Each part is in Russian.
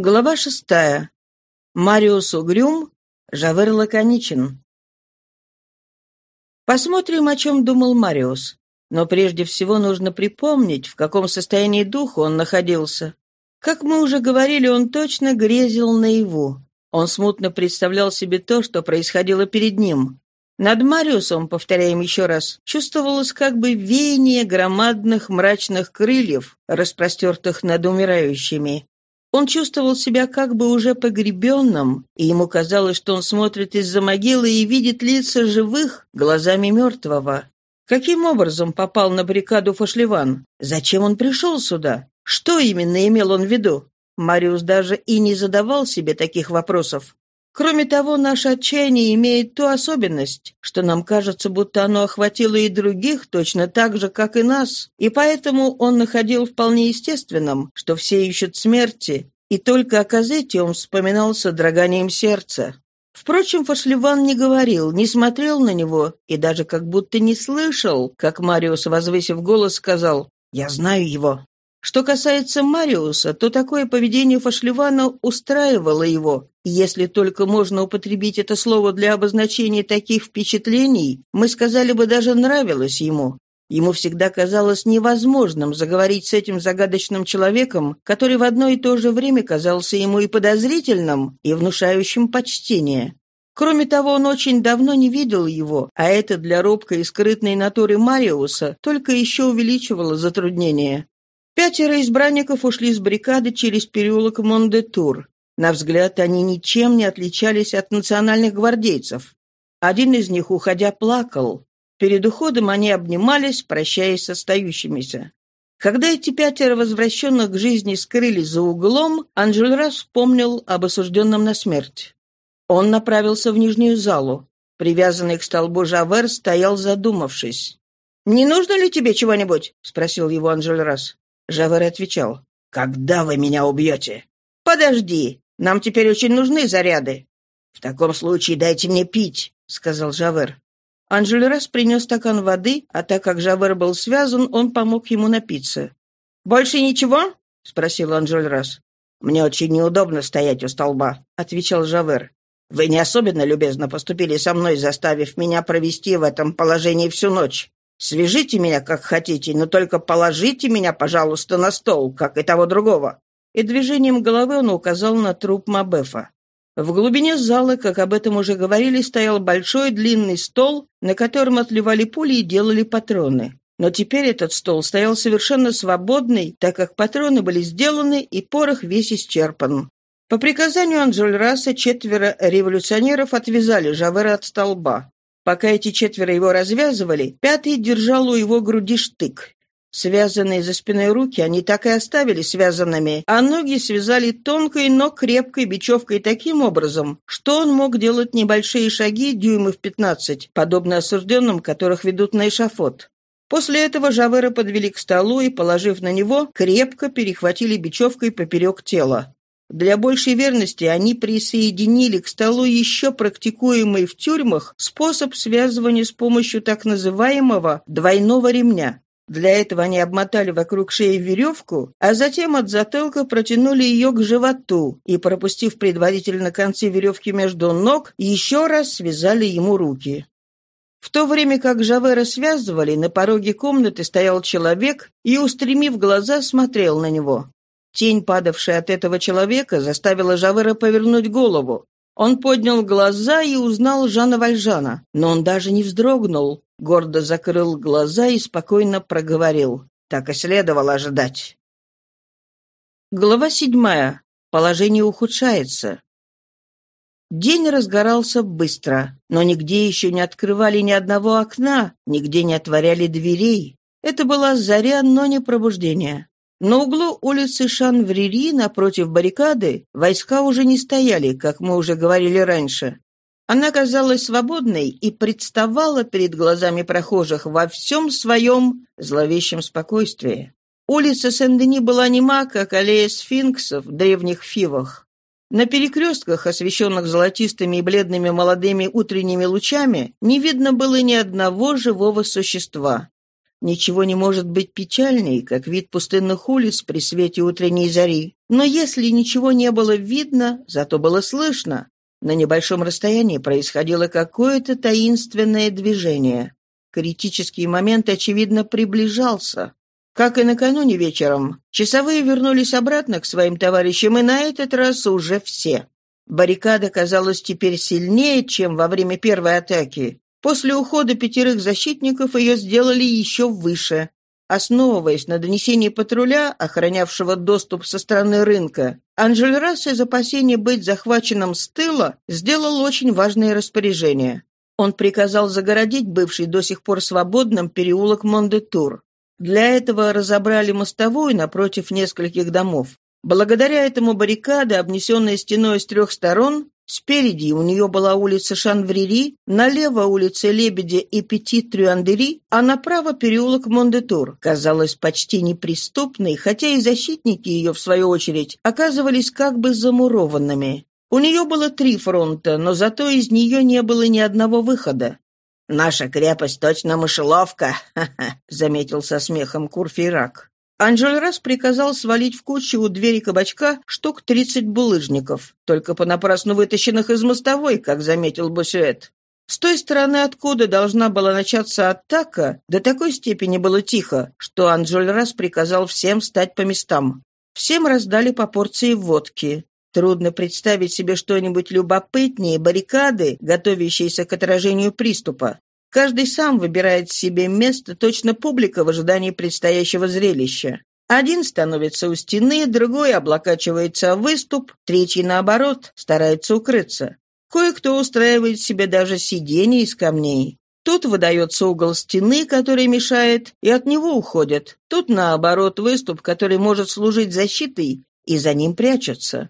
Глава шестая. Мариус угрюм, Жавер лаконичен. Посмотрим, о чем думал Мариус. Но прежде всего нужно припомнить, в каком состоянии духа он находился. Как мы уже говорили, он точно грезил наяву. Он смутно представлял себе то, что происходило перед ним. Над Мариусом, повторяем еще раз, чувствовалось как бы веяние громадных мрачных крыльев, распростертых над умирающими. Он чувствовал себя как бы уже погребенным, и ему казалось, что он смотрит из-за могилы и видит лица живых глазами мертвого. Каким образом попал на баррикаду Фашливан? Зачем он пришел сюда? Что именно имел он в виду? Мариус даже и не задавал себе таких вопросов. Кроме того, наше отчаяние имеет ту особенность, что нам кажется, будто оно охватило и других точно так же, как и нас, и поэтому он находил вполне естественным, что все ищут смерти, и только о Казете он вспоминал с сердца. Впрочем, Фашливан не говорил, не смотрел на него и даже как будто не слышал, как Мариус, возвысив голос, сказал «Я знаю его». Что касается Мариуса, то такое поведение Фашливана устраивало его. если только можно употребить это слово для обозначения таких впечатлений, мы сказали бы даже нравилось ему. Ему всегда казалось невозможным заговорить с этим загадочным человеком, который в одно и то же время казался ему и подозрительным, и внушающим почтение. Кроме того, он очень давно не видел его, а это для робкой и скрытной натуры Мариуса только еще увеличивало затруднение. Пятеро избранников ушли с баррикады через переулок Мондетур. На взгляд, они ничем не отличались от национальных гвардейцев. Один из них, уходя, плакал. Перед уходом они обнимались, прощаясь с остающимися. Когда эти пятеро возвращенных к жизни скрылись за углом, Анжельрас вспомнил об осужденном на смерть. Он направился в нижнюю залу. Привязанный к столбу Жавер стоял задумавшись. «Не нужно ли тебе чего-нибудь?» — спросил его Анжельрас. Жавер отвечал. «Когда вы меня убьете?» «Подожди, нам теперь очень нужны заряды». «В таком случае дайте мне пить», — сказал Жавер. Анжелерас принес стакан воды, а так как Жавер был связан, он помог ему напиться. «Больше ничего?» — спросил Анжелерас. «Мне очень неудобно стоять у столба», — отвечал Жавер. «Вы не особенно любезно поступили со мной, заставив меня провести в этом положении всю ночь. Свяжите меня, как хотите, но только положите меня, пожалуйста, на стол, как и того другого». И движением головы он указал на труп Мабефа. В глубине зала, как об этом уже говорили, стоял большой длинный стол, на котором отливали пули и делали патроны. Но теперь этот стол стоял совершенно свободный, так как патроны были сделаны и порох весь исчерпан. По приказанию Анжельраса четверо революционеров отвязали Жавера от столба. Пока эти четверо его развязывали, пятый держал у его груди штык. Связанные за спиной руки они так и оставили связанными, а ноги связали тонкой, но крепкой бечевкой таким образом, что он мог делать небольшие шаги дюймов 15, подобно осужденным, которых ведут на эшафот. После этого Жавера подвели к столу и, положив на него, крепко перехватили бечевкой поперек тела. Для большей верности они присоединили к столу еще практикуемый в тюрьмах способ связывания с помощью так называемого двойного ремня. Для этого они обмотали вокруг шеи веревку, а затем от затылка протянули ее к животу и, пропустив предварительно концы веревки между ног, еще раз связали ему руки. В то время как Жавера связывали, на пороге комнаты стоял человек и, устремив глаза, смотрел на него. Тень, падавшая от этого человека, заставила Жавера повернуть голову. Он поднял глаза и узнал Жана Вальжана, но он даже не вздрогнул, гордо закрыл глаза и спокойно проговорил. Так и следовало ожидать. Глава седьмая. Положение ухудшается. День разгорался быстро, но нигде еще не открывали ни одного окна, нигде не отворяли дверей. Это была заря, но не пробуждение. На углу улицы Шанврири напротив баррикады войска уже не стояли, как мы уже говорили раньше. Она казалась свободной и представала перед глазами прохожих во всем своем зловещем спокойствии. Улица Сен-Дени была нема, как аллея сфинксов в древних фивах. На перекрестках, освещенных золотистыми и бледными молодыми утренними лучами, не видно было ни одного живого существа. Ничего не может быть печальней, как вид пустынных улиц при свете утренней зари. Но если ничего не было видно, зато было слышно. На небольшом расстоянии происходило какое-то таинственное движение. Критический момент, очевидно, приближался. Как и накануне вечером, часовые вернулись обратно к своим товарищам, и на этот раз уже все. Баррикада казалась теперь сильнее, чем во время первой атаки. После ухода пятерых защитников ее сделали еще выше. Основываясь на донесении патруля, охранявшего доступ со стороны рынка, Анжельрас из опасения быть захваченным с тыла сделал очень важное распоряжение. Он приказал загородить бывший до сих пор свободным переулок Мондетур. Для этого разобрали мостовую напротив нескольких домов. Благодаря этому баррикада, обнесенная стеной с трех сторон, Спереди у нее была улица Шанврири, налево улица Лебедя и Петит Трюандери, а направо переулок Мондетур, казалось почти неприступной, хотя и защитники ее, в свою очередь, оказывались как бы замурованными. У нее было три фронта, но зато из нее не было ни одного выхода. «Наша крепость точно мышеловка», — заметил со смехом Курфейрак. Анжельрас приказал свалить в кучу у двери кабачка штук тридцать булыжников, только понапрасну вытащенных из мостовой, как заметил Босюэт. С той стороны, откуда должна была начаться атака, до такой степени было тихо, что Анжельрас приказал всем встать по местам. Всем раздали по порции водки. Трудно представить себе что-нибудь любопытнее баррикады, готовящейся к отражению приступа. Каждый сам выбирает себе место, точно публика в ожидании предстоящего зрелища. Один становится у стены, другой облокачивается в выступ, третий, наоборот, старается укрыться. Кое-кто устраивает себе даже сиденье из камней. Тут выдается угол стены, который мешает, и от него уходят. Тут, наоборот, выступ, который может служить защитой, и за ним прячутся.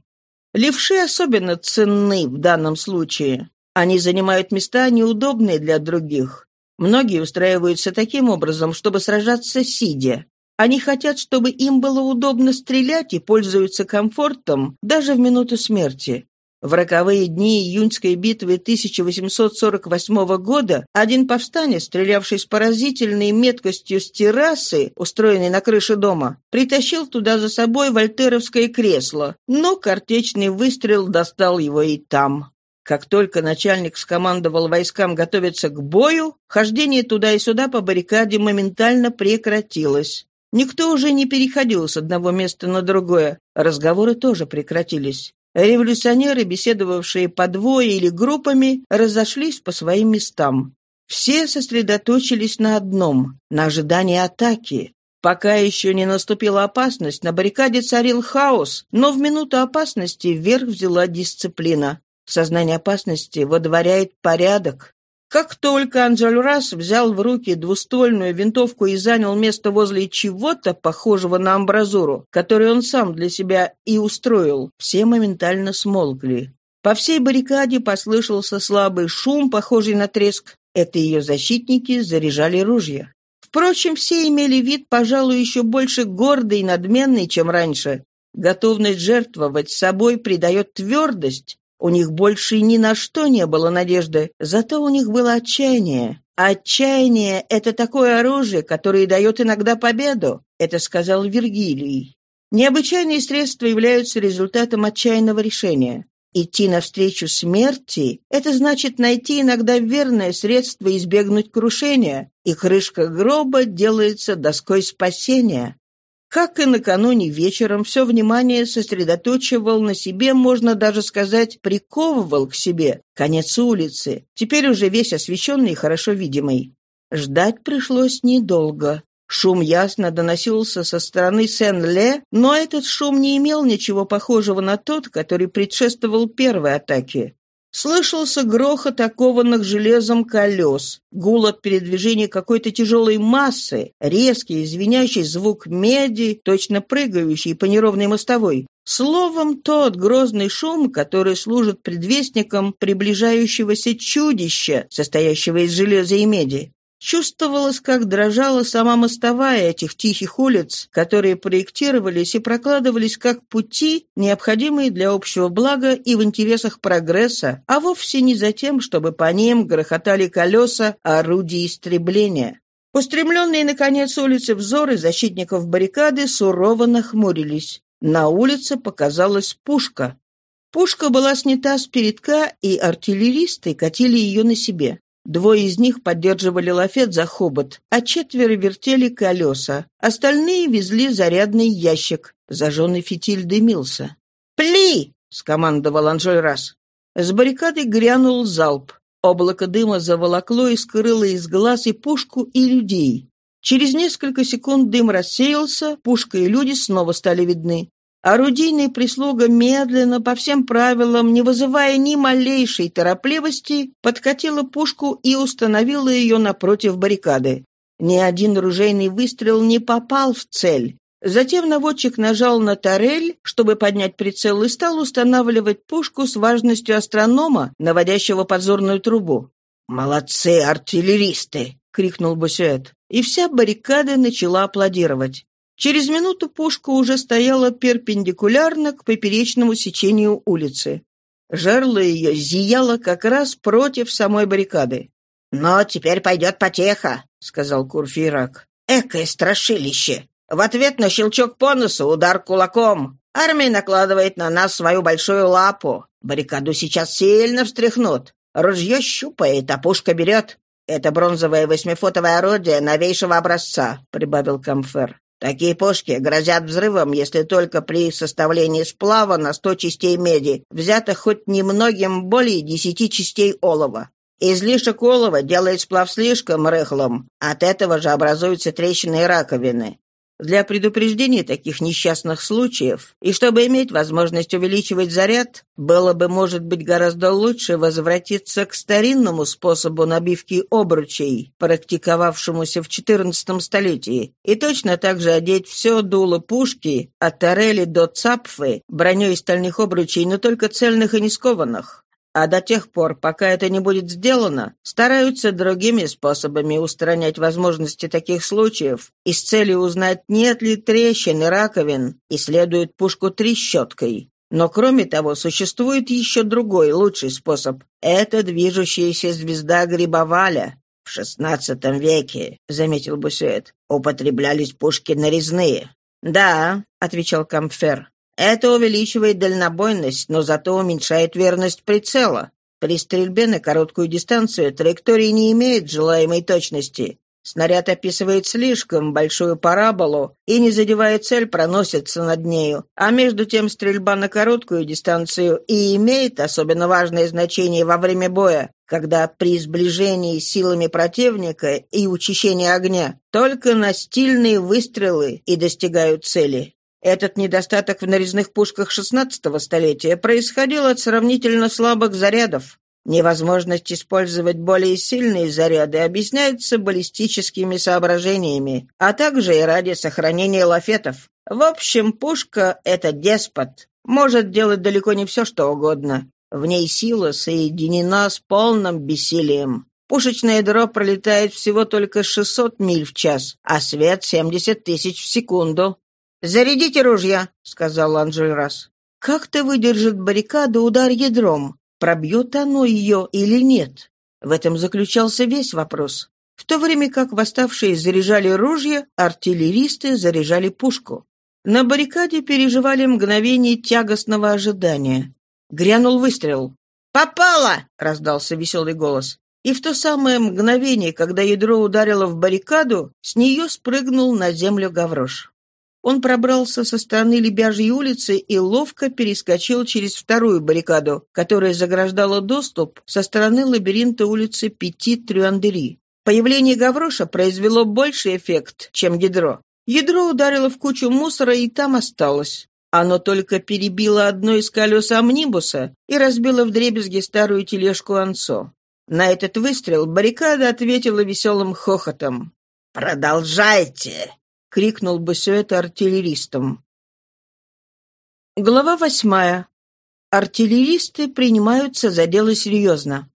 Левши особенно ценны в данном случае. Они занимают места, неудобные для других. Многие устраиваются таким образом, чтобы сражаться сидя. Они хотят, чтобы им было удобно стрелять и пользуются комфортом даже в минуту смерти. В роковые дни июньской битвы 1848 года один повстанец, стрелявший с поразительной меткостью с террасы, устроенной на крыше дома, притащил туда за собой вольтеровское кресло, но картечный выстрел достал его и там. Как только начальник скомандовал войскам готовиться к бою, хождение туда и сюда по баррикаде моментально прекратилось. Никто уже не переходил с одного места на другое, разговоры тоже прекратились. Революционеры, беседовавшие по двое или группами, разошлись по своим местам. Все сосредоточились на одном – на ожидании атаки. Пока еще не наступила опасность, на баррикаде царил хаос, но в минуту опасности вверх взяла дисциплина. Сознание опасности водворяет порядок. Как только Анджелюрас взял в руки двуствольную винтовку и занял место возле чего-то, похожего на амбразуру, который он сам для себя и устроил, все моментально смолкли. По всей баррикаде послышался слабый шум, похожий на треск. Это ее защитники заряжали ружья. Впрочем, все имели вид, пожалуй, еще больше гордый и надменный, чем раньше. Готовность жертвовать собой придает твердость, у них больше ни на что не было надежды, зато у них было отчаяние. «Отчаяние — это такое оружие, которое дает иногда победу», — это сказал Вергилий. Необычайные средства являются результатом отчаянного решения. Идти навстречу смерти — это значит найти иногда верное средство избегнуть крушения, и крышка гроба делается доской спасения. Как и накануне вечером, все внимание сосредоточивал на себе, можно даже сказать, приковывал к себе конец улицы, теперь уже весь освещенный и хорошо видимый. Ждать пришлось недолго. Шум ясно доносился со стороны Сен-Ле, но этот шум не имел ничего похожего на тот, который предшествовал первой атаке. Слышался грохот окованных железом колес, гул от передвижения какой-то тяжелой массы, резкий, извиняющий звук меди, точно прыгающий по неровной мостовой. Словом, тот грозный шум, который служит предвестником приближающегося чудища, состоящего из железа и меди. Чувствовалось, как дрожала сама мостовая этих тихих улиц, которые проектировались и прокладывались как пути, необходимые для общего блага и в интересах прогресса, а вовсе не за тем, чтобы по ним грохотали колеса орудий истребления. Устремленные, наконец, улицы взоры защитников баррикады сурово нахмурились. На улице показалась пушка. Пушка была снята с передка, и артиллеристы катили ее на себе. Двое из них поддерживали лафет за хобот, а четверо вертели колеса. Остальные везли зарядный ящик. Зажженный фитиль дымился. «Пли!» — скомандовал Анжель раз. С баррикады грянул залп. Облако дыма заволокло и скрыло из глаз и пушку, и людей. Через несколько секунд дым рассеялся, пушка и люди снова стали видны. Орудийная прислуга медленно, по всем правилам, не вызывая ни малейшей торопливости, подкатила пушку и установила ее напротив баррикады. Ни один ружейный выстрел не попал в цель. Затем наводчик нажал на тарель, чтобы поднять прицел, и стал устанавливать пушку с важностью астронома, наводящего подзорную трубу. «Молодцы, артиллеристы!» — крикнул Бусюэт. И вся баррикада начала аплодировать. Через минуту пушка уже стояла перпендикулярно к поперечному сечению улицы. Жерло ее зияло как раз против самой баррикады. «Но теперь пойдет потеха», — сказал Курфирак. «Экое страшилище! В ответ на щелчок по носу удар кулаком. Армия накладывает на нас свою большую лапу. Баррикаду сейчас сильно встряхнут. Ружье щупает, а пушка берет. Это бронзовое восьмифутовое орудие новейшего образца», — прибавил Камфер. Такие пушки грозят взрывом, если только при составлении сплава на сто частей меди взято хоть немногим более десяти частей олова. Излишек олова делает сплав слишком рыхлым. От этого же образуются трещины и раковины. Для предупреждения таких несчастных случаев и чтобы иметь возможность увеличивать заряд, было бы, может быть, гораздо лучше возвратиться к старинному способу набивки обручей, практиковавшемуся в XIV столетии, и точно так же одеть все дуло пушки от тарели до цапфы броней стальных обручей, но только цельных и не скованных а до тех пор, пока это не будет сделано, стараются другими способами устранять возможности таких случаев и с целью узнать, нет ли трещин и раковин, исследуют пушку трещоткой. Но кроме того, существует еще другой, лучший способ. Это движущаяся звезда Грибоваля. В шестнадцатом веке, — заметил Бусуэт, — употреблялись пушки нарезные. «Да», — отвечал Камфер, это увеличивает дальнобойность, но зато уменьшает верность прицела. При стрельбе на короткую дистанцию траектория не имеет желаемой точности. Снаряд описывает слишком большую параболу и, не задевая цель, проносится над нею. А между тем стрельба на короткую дистанцию и имеет особенно важное значение во время боя, когда при сближении с силами противника и учащении огня только настильные выстрелы и достигают цели. Этот недостаток в нарезных пушках XVI столетия происходил от сравнительно слабых зарядов. Невозможность использовать более сильные заряды объясняется баллистическими соображениями, а также и ради сохранения лафетов. В общем, пушка — это деспот, может делать далеко не все, что угодно. В ней сила соединена с полным бессилием. Пушечное ядро пролетает всего только 600 миль в час, а свет — 70 тысяч в секунду. «Зарядите ружья», — сказал Анжельрас. «Как-то выдержит баррикаду удар ядром. Пробьет оно ее или нет?» В этом заключался весь вопрос. В то время как восставшие заряжали ружья, артиллеристы заряжали пушку. На баррикаде переживали мгновение тягостного ожидания. Грянул выстрел. «Попало!» — раздался веселый голос. И в то самое мгновение, когда ядро ударило в баррикаду, с нее спрыгнул на землю Гаврош. Он пробрался со стороны Лебяжьей улицы и ловко перескочил через вторую баррикаду, которая заграждала доступ со стороны лабиринта улицы Пяти-Трюандери. Появление Гавроша произвело больший эффект, чем ядро. Ядро ударило в кучу мусора и там осталось. Оно только перебило одно из колес амнибуса и разбило вдребезги старую тележку Ансо. На этот выстрел баррикада ответила веселым хохотом. «Продолжайте!» — крикнул Босюэт артиллеристам. Глава восьмая. Артиллеристы принимаются за дело серьезно.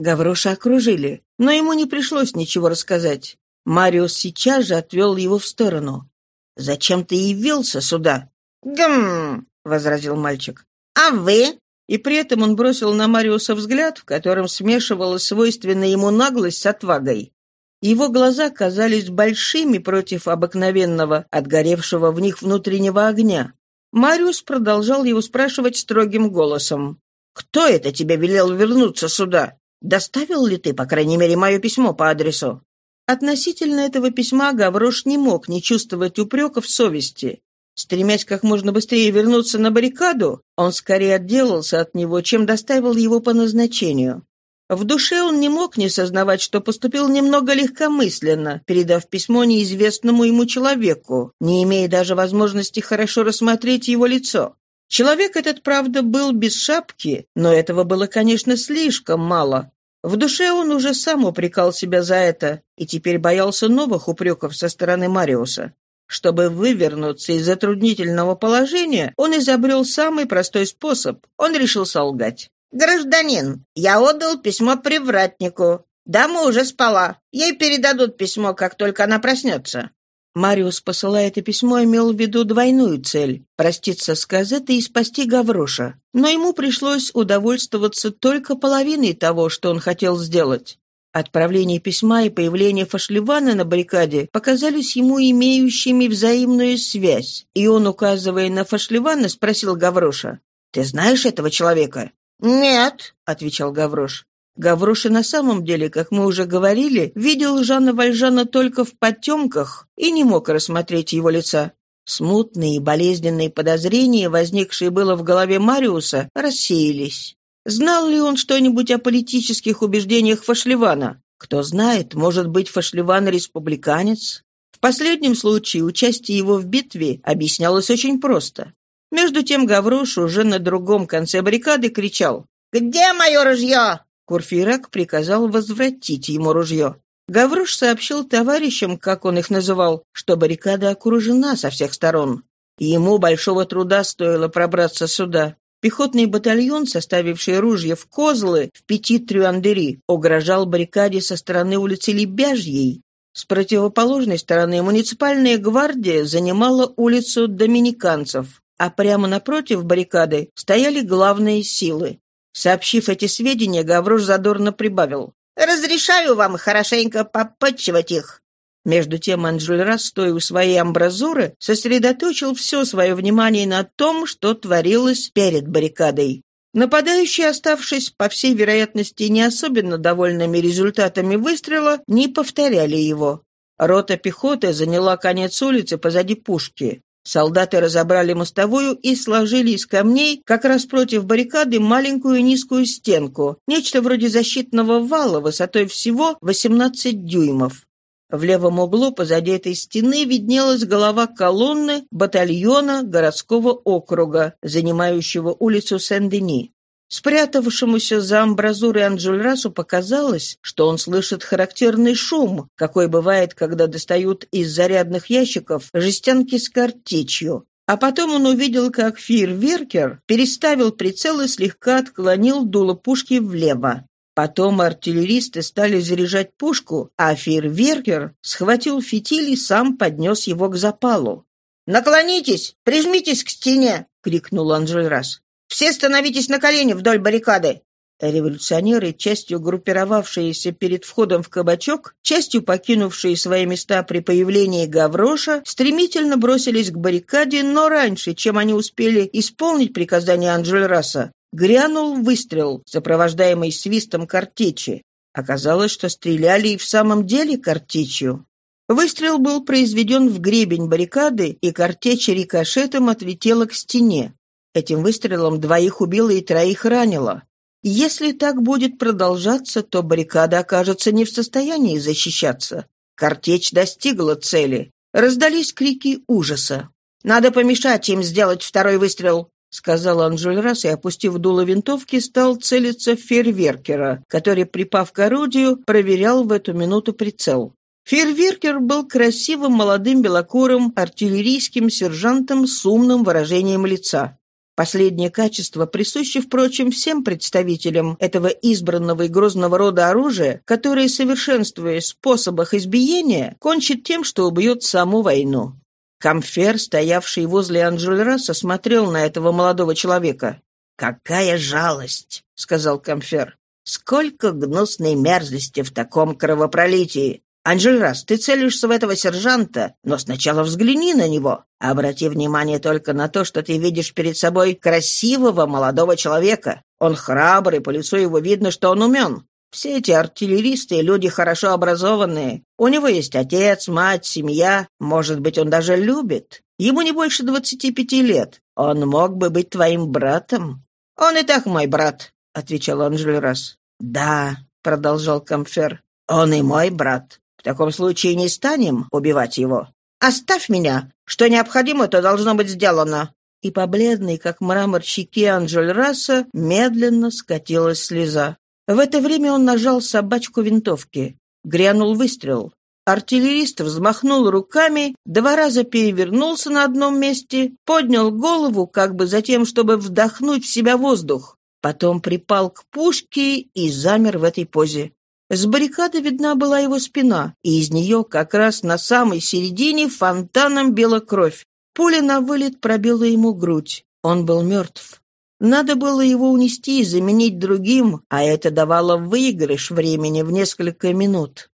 Гавроша окружили, но ему не пришлось ничего рассказать. Мариус сейчас же отвел его в сторону. «Зачем ты явился сюда?» «Гм!» — возразил мальчик. «А вы?» И при этом он бросил на Мариуса взгляд, в котором смешивалась свойственная ему наглость с отвагой. Его глаза казались большими против обыкновенного, отгоревшего в них внутреннего огня. Мариус продолжал его спрашивать строгим голосом. «Кто это тебе велел вернуться сюда? Доставил ли ты, по крайней мере, мое письмо по адресу?» Относительно этого письма Гаврош не мог не чувствовать упреков совести. Стремясь как можно быстрее вернуться на баррикаду, он скорее отделался от него, чем доставил его по назначению. В душе он не мог не сознавать, что поступил немного легкомысленно, передав письмо неизвестному ему человеку, не имея даже возможности хорошо рассмотреть его лицо. Человек этот, правда, был без шапки, но этого было, конечно, слишком мало. В душе он уже сам упрекал себя за это и теперь боялся новых упреков со стороны Мариуса. Чтобы вывернуться из затруднительного положения, он изобрел самый простой способ. Он решил солгать. «Гражданин, я отдал письмо привратнику. Дама уже спала. Ей передадут письмо, как только она проснется». Мариус, посылая это письмо, имел в виду двойную цель – проститься с Казетой и спасти Гавроша. Но ему пришлось удовольствоваться только половиной того, что он хотел сделать. Отправление письма и появление Фашливана на баррикаде показались ему имеющими взаимную связь, и он, указывая на Фашливана, спросил Гавроша, «Ты знаешь этого человека?» «Нет», — отвечал Гаврош. Гаврош на самом деле, как мы уже говорили, видел Жана Вальжана только в потемках и не мог рассмотреть его лица. Смутные и болезненные подозрения, возникшие было в голове Мариуса, рассеялись. Знал ли он что-нибудь о политических убеждениях Фашливана? Кто знает, может быть, Фашливан республиканец? В последнем случае участие его в битве объяснялось очень просто. Между тем Гаврош уже на другом конце баррикады кричал «Где мое ружье?» Курфирак приказал возвратить ему ружье. Гаврош сообщил товарищам, как он их называл, что баррикада окружена со всех сторон. ему большого труда стоило пробраться сюда. Пехотный батальон, составивший ружья в козлы в пяти трюандери, угрожал баррикаде со стороны улицы Лебяжьей. С противоположной стороны муниципальная гвардия занимала улицу доминиканцев а прямо напротив баррикады стояли главные силы. Сообщив эти сведения, Гаврош задорно прибавил. «Разрешаю вам хорошенько попотчевать их». Между тем Анжельрас, стоя у своей амбразуры, сосредоточил все свое внимание на том, что творилось перед баррикадой. Нападающие, оставшись, по всей вероятности, не особенно довольными результатами выстрела, не повторяли его. Рота пехоты заняла конец улицы позади пушки. Солдаты разобрали мостовую и сложили из камней как раз против баррикады маленькую низкую стенку, нечто вроде защитного вала высотой всего 18 дюймов. В левом углу позади этой стены виднелась голова колонны батальона городского округа, занимающего улицу Сен-Дени. Спрятавшемуся за амбразурой Анджульрасу показалось, что он слышит характерный шум, какой бывает, когда достают из зарядных ящиков жестянки с картечью. А потом он увидел, как фейерверкер переставил прицел и слегка отклонил дуло пушки влево. Потом артиллеристы стали заряжать пушку, а фейерверкер схватил фитиль и сам поднес его к запалу. «Наклонитесь! Прижмитесь к стене!» — крикнул Анжельрас. Все становитесь на колени вдоль баррикады!» Революционеры, частью группировавшиеся перед входом в кабачок, частью покинувшие свои места при появлении Гавроша, стремительно бросились к баррикаде, но раньше, чем они успели исполнить приказание Анджельраса, грянул выстрел, сопровождаемый свистом картечи. Оказалось, что стреляли и в самом деле картечью. Выстрел был произведен в гребень баррикады, и картечь рикошетом отлетела к стене. Этим выстрелом двоих убило и троих ранило. Если так будет продолжаться, то баррикада окажется не в состоянии защищаться. Картечь достигла цели. Раздались крики ужаса. «Надо помешать им сделать второй выстрел», — сказал Анжельрас и, опустив дуло винтовки, стал целиться в фейерверкера, который, припав к орудию, проверял в эту минуту прицел. Фейерверкер был красивым молодым белокурым артиллерийским сержантом с умным выражением лица. Последнее качество присуще, впрочем, всем представителям этого избранного и грозного рода оружия, которое, совершенствуя способах избиения, кончит тем, что убьет саму войну. Камфер, стоявший возле Анжельраса, смотрел на этого молодого человека. «Какая жалость!» — сказал Камфер. «Сколько гнусной мерзости в таком кровопролитии! Анжельрас, ты целишься в этого сержанта, но сначала взгляни на него. Обрати внимание только на то, что ты видишь перед собой красивого молодого человека. Он храбрый, по лицу его видно, что он умен. Все эти артиллеристы — люди хорошо образованные. У него есть отец, мать, семья. Может быть, он даже любит. Ему не больше двадцати пяти лет. Он мог бы быть твоим братом. Он и так мой брат, — отвечал Анжельрас. Да, — продолжал Камфер, — он и мой брат. В таком случае не станем убивать его. Оставь меня. Что необходимо, то должно быть сделано». И по бледной, как мрамор щеки Анжель Расса, медленно скатилась слеза. В это время он нажал собачку винтовки. Грянул выстрел. Артиллерист взмахнул руками, два раза перевернулся на одном месте, поднял голову, как бы затем, чтобы вдохнуть в себя воздух. Потом припал к пушке и замер в этой позе. С баррикады видна была его спина, и из нее как раз на самой середине фонтаном бела кровь. Пуля на вылет пробила ему грудь. Он был мертв. Надо было его унести и заменить другим, а это давало выигрыш времени в несколько минут.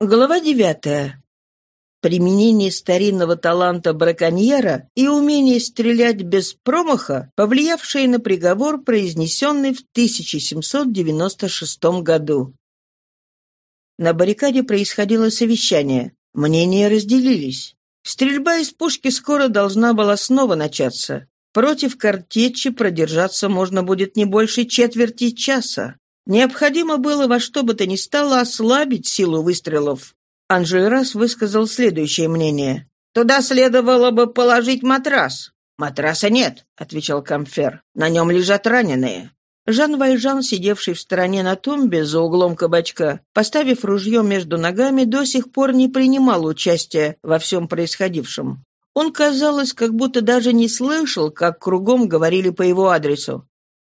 Глава девятая. Применение старинного таланта браконьера и умение стрелять без промаха, повлиявшие на приговор, произнесенный в 1796 году. На баррикаде происходило совещание. Мнения разделились. Стрельба из пушки скоро должна была снова начаться. Против картечи продержаться можно будет не больше четверти часа. Необходимо было во что бы то ни стало ослабить силу выстрелов. Анжельрас высказал следующее мнение. «Туда следовало бы положить матрас». «Матраса нет», — отвечал Камфер. «На нем лежат раненые». Жан Вальжан, сидевший в стороне на тумбе за углом кабачка, поставив ружье между ногами, до сих пор не принимал участия во всем происходившем. Он, казалось, как будто даже не слышал, как кругом говорили по его адресу.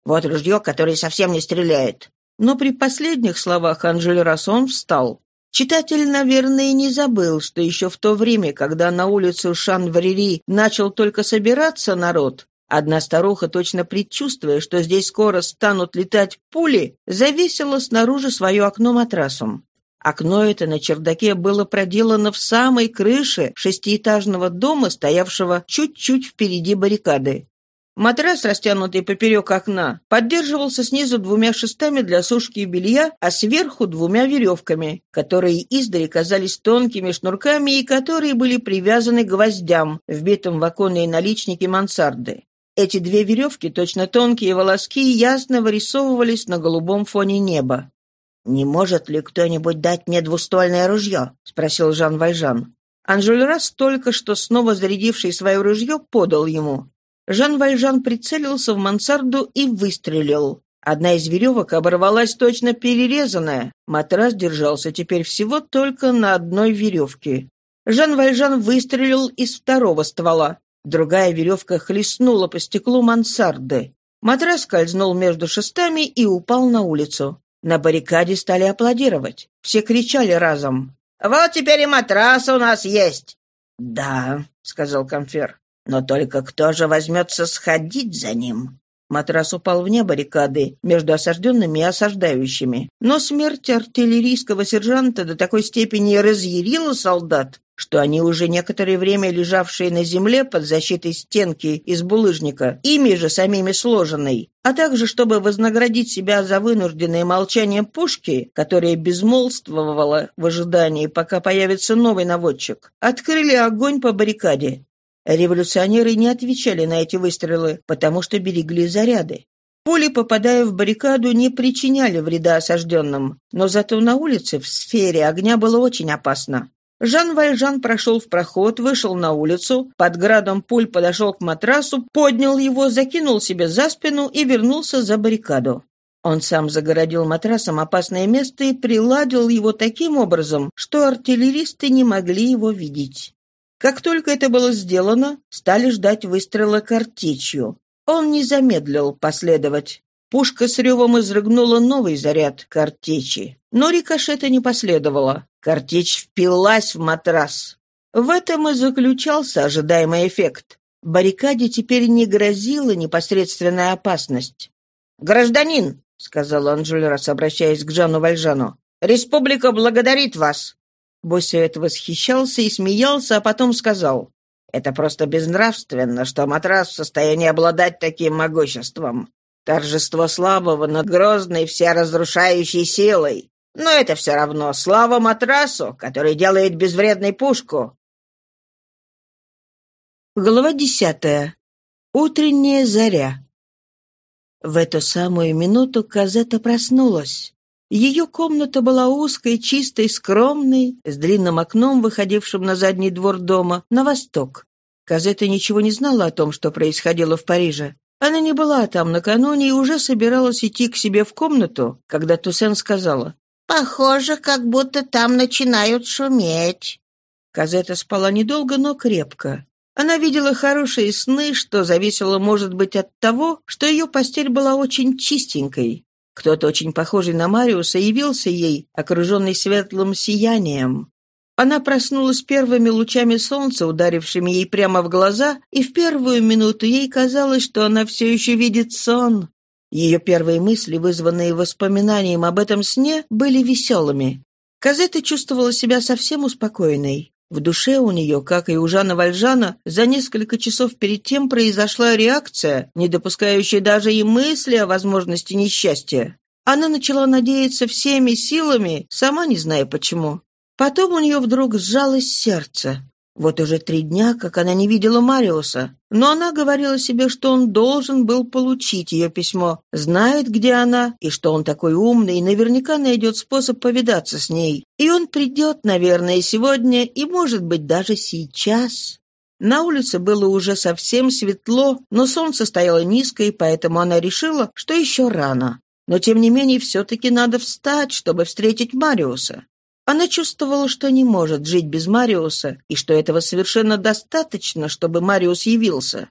«Вот ружье, которое совсем не стреляет». Но при последних словах Анжель Рассон встал. Читатель, наверное, не забыл, что еще в то время, когда на улицу Шан-Варери начал только собираться народ, одна старуха, точно предчувствуя, что здесь скоро станут летать пули, завесила снаружи свое окно матрасом. Окно это на чердаке было проделано в самой крыше шестиэтажного дома, стоявшего чуть-чуть впереди баррикады. Матрас, растянутый поперек окна, поддерживался снизу двумя шестами для сушки белья, а сверху двумя веревками, которые издали казались тонкими шнурками и которые были привязаны гвоздям, вбитым в оконные наличники мансарды. Эти две веревки, точно тонкие волоски, ясно вырисовывались на голубом фоне неба. «Не может ли кто-нибудь дать мне двуствольное ружье?» — спросил Жан Вальжан. Анжельрас, только что снова зарядивший свое ружье, подал ему. Жан Вальжан прицелился в мансарду и выстрелил. Одна из веревок оборвалась точно перерезанная. Матрас держался теперь всего только на одной веревке. Жан Вальжан выстрелил из второго ствола. Другая веревка хлестнула по стеклу мансарды. Матрас скользнул между шестами и упал на улицу. На баррикаде стали аплодировать. Все кричали разом. «Вот теперь и матрас у нас есть!» «Да», — сказал Камфер. Но только кто же возьмется сходить за ним? Матрас упал вне баррикады, между осажденными и осаждающими. Но смерть артиллерийского сержанта до такой степени разъярила солдат, что они уже некоторое время лежавшие на земле под защитой стенки из булыжника, ими же самими сложенной, а также чтобы вознаградить себя за вынужденное молчание пушки, которая безмолвствовала в ожидании, пока появится новый наводчик, открыли огонь по баррикаде. Революционеры не отвечали на эти выстрелы, потому что берегли заряды. Пули, попадая в баррикаду, не причиняли вреда осажденным, но зато на улице в сфере огня было очень опасно. Жан Вальжан прошел в проход, вышел на улицу, под градом пуль подошел к матрасу, поднял его, закинул себе за спину и вернулся за баррикаду. Он сам загородил матрасом опасное место и приладил его таким образом, что артиллеристы не могли его видеть. Как только это было сделано, стали ждать выстрела картечью. Он не замедлил последовать. Пушка с ревом изрыгнула новый заряд картечи. Но рикошета не последовало. Картечь впилась в матрас. В этом и заключался ожидаемый эффект. Баррикаде теперь не грозила непосредственная опасность. «Гражданин!» — сказал Анжелерас, обращаясь к Жану Вальжану. Республика благодарит вас!» Боссиет восхищался и смеялся, а потом сказал, «Это просто безнравственно, что матрас в состоянии обладать таким могуществом. Торжество слабого над грозной всеразрушающей силой. Но это все равно слава матрасу, который делает безвредной пушку». Глава десятая. Утренняя заря. В эту самую минуту Казета проснулась. Ее комната была узкой, чистой, скромной, с длинным окном, выходившим на задний двор дома, на восток. Казета ничего не знала о том, что происходило в Париже. Она не была там накануне и уже собиралась идти к себе в комнату, когда Туссен сказала, «Похоже, как будто там начинают шуметь». Казета спала недолго, но крепко. Она видела хорошие сны, что зависело, может быть, от того, что ее постель была очень чистенькой. Кто-то очень похожий на Мариуса явился ей, окруженный светлым сиянием. Она проснулась первыми лучами солнца, ударившими ей прямо в глаза, и в первую минуту ей казалось, что она все еще видит сон. Ее первые мысли, вызванные воспоминанием об этом сне, были веселыми. Казета чувствовала себя совсем успокоенной. В душе у нее, как и у Жана Вальжана, за несколько часов перед тем произошла реакция, не допускающая даже и мысли о возможности несчастья. Она начала надеяться всеми силами, сама не зная почему. Потом у нее вдруг сжалось сердце. Вот уже три дня, как она не видела Мариуса. Но она говорила себе, что он должен был получить ее письмо, знает, где она, и что он такой умный, и наверняка найдет способ повидаться с ней. И он придет, наверное, сегодня, и, может быть, даже сейчас. На улице было уже совсем светло, но солнце стояло низко, и поэтому она решила, что еще рано. Но, тем не менее, все-таки надо встать, чтобы встретить Мариуса. Она чувствовала, что не может жить без Мариуса, и что этого совершенно достаточно, чтобы Мариус явился.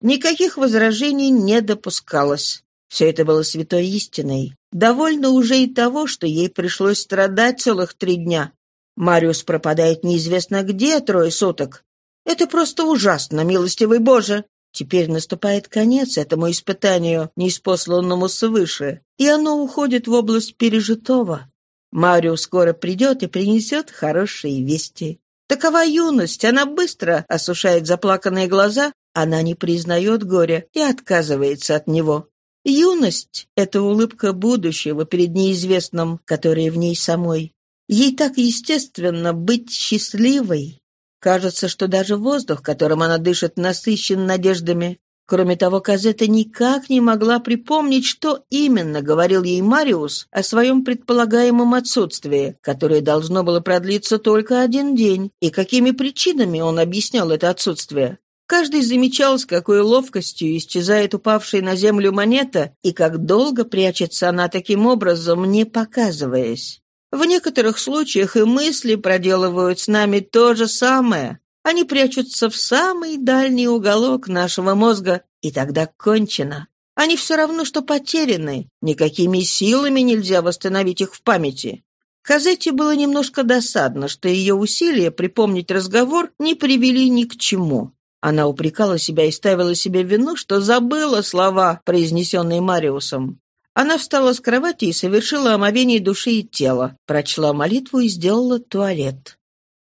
Никаких возражений не допускалось. Все это было святой истиной. Довольно уже и того, что ей пришлось страдать целых три дня. Мариус пропадает неизвестно где трое суток. Это просто ужасно, милостивый Боже. Теперь наступает конец этому испытанию, неиспосланному свыше, и оно уходит в область пережитого. Марио скоро придет и принесет хорошие вести. Такова юность, она быстро осушает заплаканные глаза, она не признает горя и отказывается от него. Юность — это улыбка будущего перед неизвестным, которое в ней самой. Ей так естественно быть счастливой. Кажется, что даже воздух, которым она дышит, насыщен надеждами. Кроме того, Казета никак не могла припомнить, что именно говорил ей Мариус о своем предполагаемом отсутствии, которое должно было продлиться только один день, и какими причинами он объяснял это отсутствие. Каждый замечал, с какой ловкостью исчезает упавшая на землю монета и как долго прячется она таким образом, не показываясь. В некоторых случаях и мысли проделывают с нами то же самое, они прячутся в самый дальний уголок нашего мозга, и тогда кончено. Они все равно, что потеряны. Никакими силами нельзя восстановить их в памяти. Казете было немножко досадно, что ее усилия припомнить разговор не привели ни к чему. Она упрекала себя и ставила себе вину, что забыла слова, произнесенные Мариусом. Она встала с кровати и совершила омовение души и тела, прочла молитву и сделала туалет.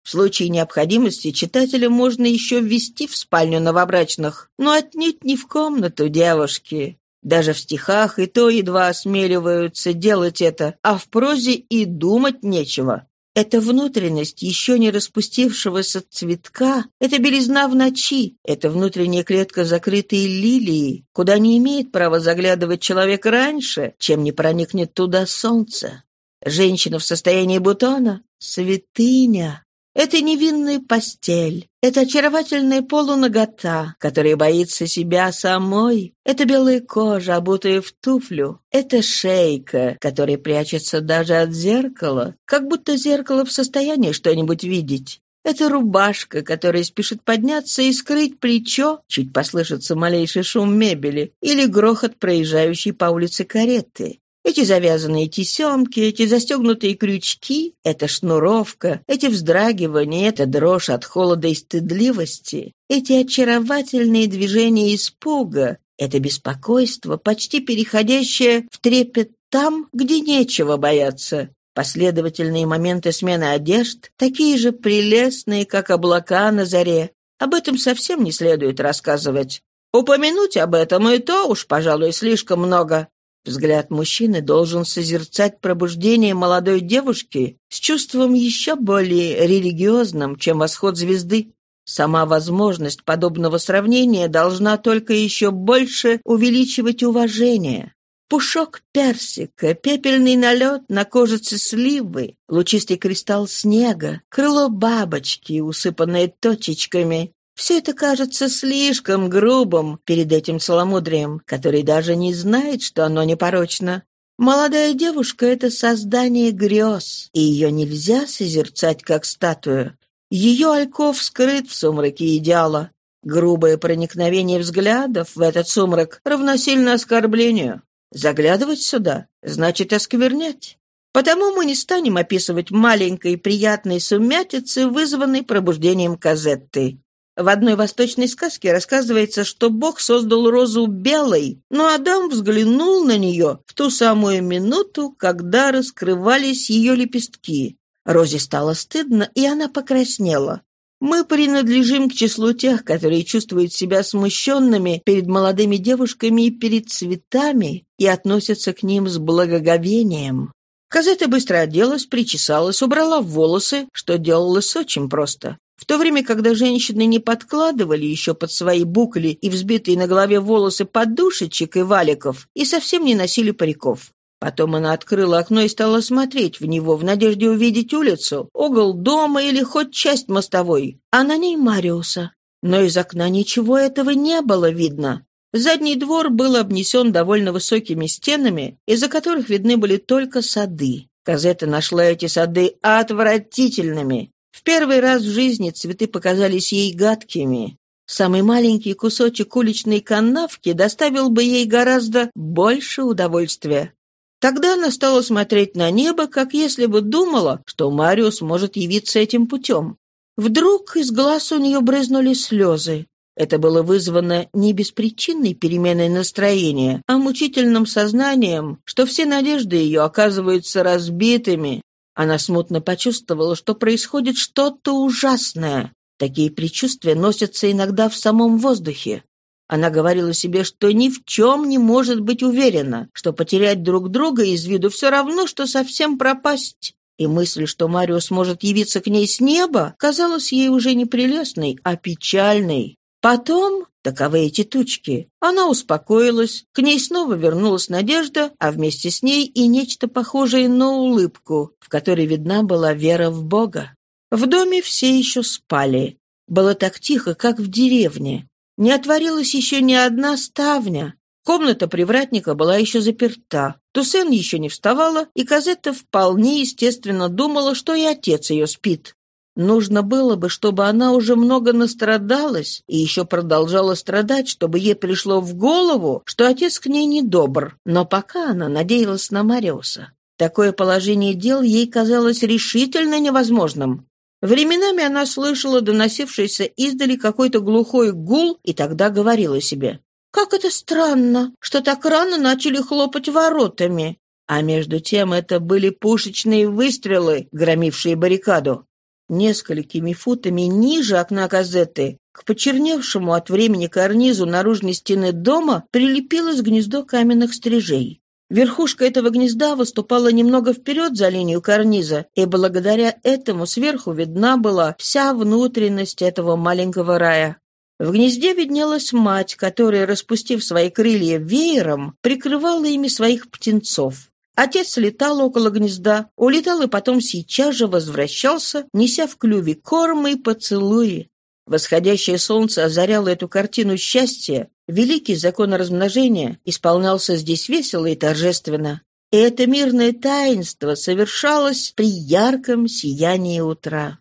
В случае необходимости читателя можно еще ввести в спальню новобрачных, но отнюдь не в комнату девушки. Даже в стихах и то едва осмеливаются делать это, а в прозе и думать нечего. Это внутренность еще не распустившегося цветка, это белизна в ночи, это внутренняя клетка закрытой лилии, куда не имеет права заглядывать человек раньше, чем не проникнет туда солнце. Женщина в состоянии бутона — святыня. Это невинная постель, это очаровательная полуногота, которая боится себя самой, это белая кожа, обутая в туфлю, это шейка, которая прячется даже от зеркала, как будто зеркало в состоянии что-нибудь видеть. Это рубашка, которая спешит подняться и скрыть плечо, чуть послышится малейший шум мебели или грохот проезжающей по улице кареты. Эти завязанные тесемки, эти застегнутые крючки, эта шнуровка, эти вздрагивания, эта дрожь от холода и стыдливости, эти очаровательные движения испуга, это беспокойство, почти переходящее в трепет там, где нечего бояться. Последовательные моменты смены одежд, такие же прелестные, как облака на заре. Об этом совсем не следует рассказывать. Упомянуть об этом и то уж, пожалуй, слишком много. Взгляд мужчины должен созерцать пробуждение молодой девушки с чувством еще более религиозным, чем восход звезды. Сама возможность подобного сравнения должна только еще больше увеличивать уважение. Пушок персика, пепельный налет на кожице сливы, лучистый кристалл снега, крыло бабочки, усыпанное точечками. Все это кажется слишком грубым перед этим целомудрием, который даже не знает, что оно непорочно. Молодая девушка — это создание грез, и ее нельзя созерцать как статую. Ее альков скрыт в сумраке идеала. Грубое проникновение взглядов в этот сумрак равносильно оскорблению. Заглядывать сюда значит осквернять. Потому мы не станем описывать маленькой приятной сумятицы, вызванной пробуждением Казетты. В одной восточной сказке рассказывается, что Бог создал розу белой, но Адам взглянул на нее в ту самую минуту, когда раскрывались ее лепестки. Розе стало стыдно, и она покраснела. Мы принадлежим к числу тех, которые чувствуют себя смущенными перед молодыми девушками и перед цветами и относятся к ним с благоговением. Казета быстро оделась, причесалась, убрала волосы, что делалось очень просто. В то время, когда женщины не подкладывали еще под свои букли и взбитые на голове волосы подушечек и валиков и совсем не носили париков. Потом она открыла окно и стала смотреть в него в надежде увидеть улицу, угол дома или хоть часть мостовой, а на ней Мариуса. Но из окна ничего этого не было видно. Задний двор был обнесен довольно высокими стенами, из-за которых видны были только сады. Казета нашла эти сады отвратительными, в первый раз в жизни цветы показались ей гадкими. Самый маленький кусочек уличной канавки доставил бы ей гораздо больше удовольствия. Тогда она стала смотреть на небо, как если бы думала, что Мариус может явиться этим путем. Вдруг из глаз у нее брызнули слезы. Это было вызвано не беспричинной переменой настроения, а мучительным сознанием, что все надежды ее оказываются разбитыми, она смутно почувствовала, что происходит что-то ужасное. Такие предчувствия носятся иногда в самом воздухе. Она говорила себе, что ни в чем не может быть уверена, что потерять друг друга из виду все равно, что совсем пропасть. И мысль, что Мариус может явиться к ней с неба, казалась ей уже не прелестной, а печальной. Потом Таковы эти тучки. Она успокоилась, к ней снова вернулась надежда, а вместе с ней и нечто похожее на улыбку, в которой видна была вера в Бога. В доме все еще спали. Было так тихо, как в деревне. Не отворилась еще ни одна ставня. Комната привратника была еще заперта. Тусен еще не вставала, и Казетта вполне естественно думала, что и отец ее спит. Нужно было бы, чтобы она уже много настрадалась и еще продолжала страдать, чтобы ей пришло в голову, что отец к ней недобр. Но пока она надеялась на Мариуса. Такое положение дел ей казалось решительно невозможным. Временами она слышала доносившийся издали какой-то глухой гул и тогда говорила себе, «Как это странно, что так рано начали хлопать воротами». А между тем это были пушечные выстрелы, громившие баррикаду. Несколькими футами ниже окна газеты, к почерневшему от времени карнизу наружной стены дома, прилепилось гнездо каменных стрижей. Верхушка этого гнезда выступала немного вперед за линию карниза, и благодаря этому сверху видна была вся внутренность этого маленького рая. В гнезде виднелась мать, которая, распустив свои крылья веером, прикрывала ими своих птенцов. Отец летал около гнезда, улетал и потом сейчас же возвращался, неся в клюве корм и поцелуи. Восходящее солнце озаряло эту картину счастья. Великий закон размножения исполнялся здесь весело и торжественно. И это мирное таинство совершалось при ярком сиянии утра.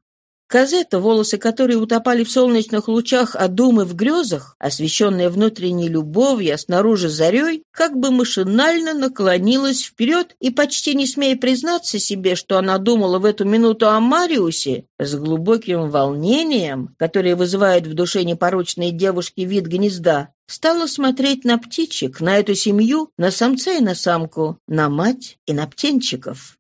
Казета, волосы которой утопали в солнечных лучах, а думы в грезах, освещенная внутренней любовью, а снаружи зарей, как бы машинально наклонилась вперед и, почти не смея признаться себе, что она думала в эту минуту о Мариусе, с глубоким волнением, которое вызывает в душе непорочной девушки вид гнезда, стала смотреть на птичек, на эту семью, на самца и на самку, на мать и на птенчиков.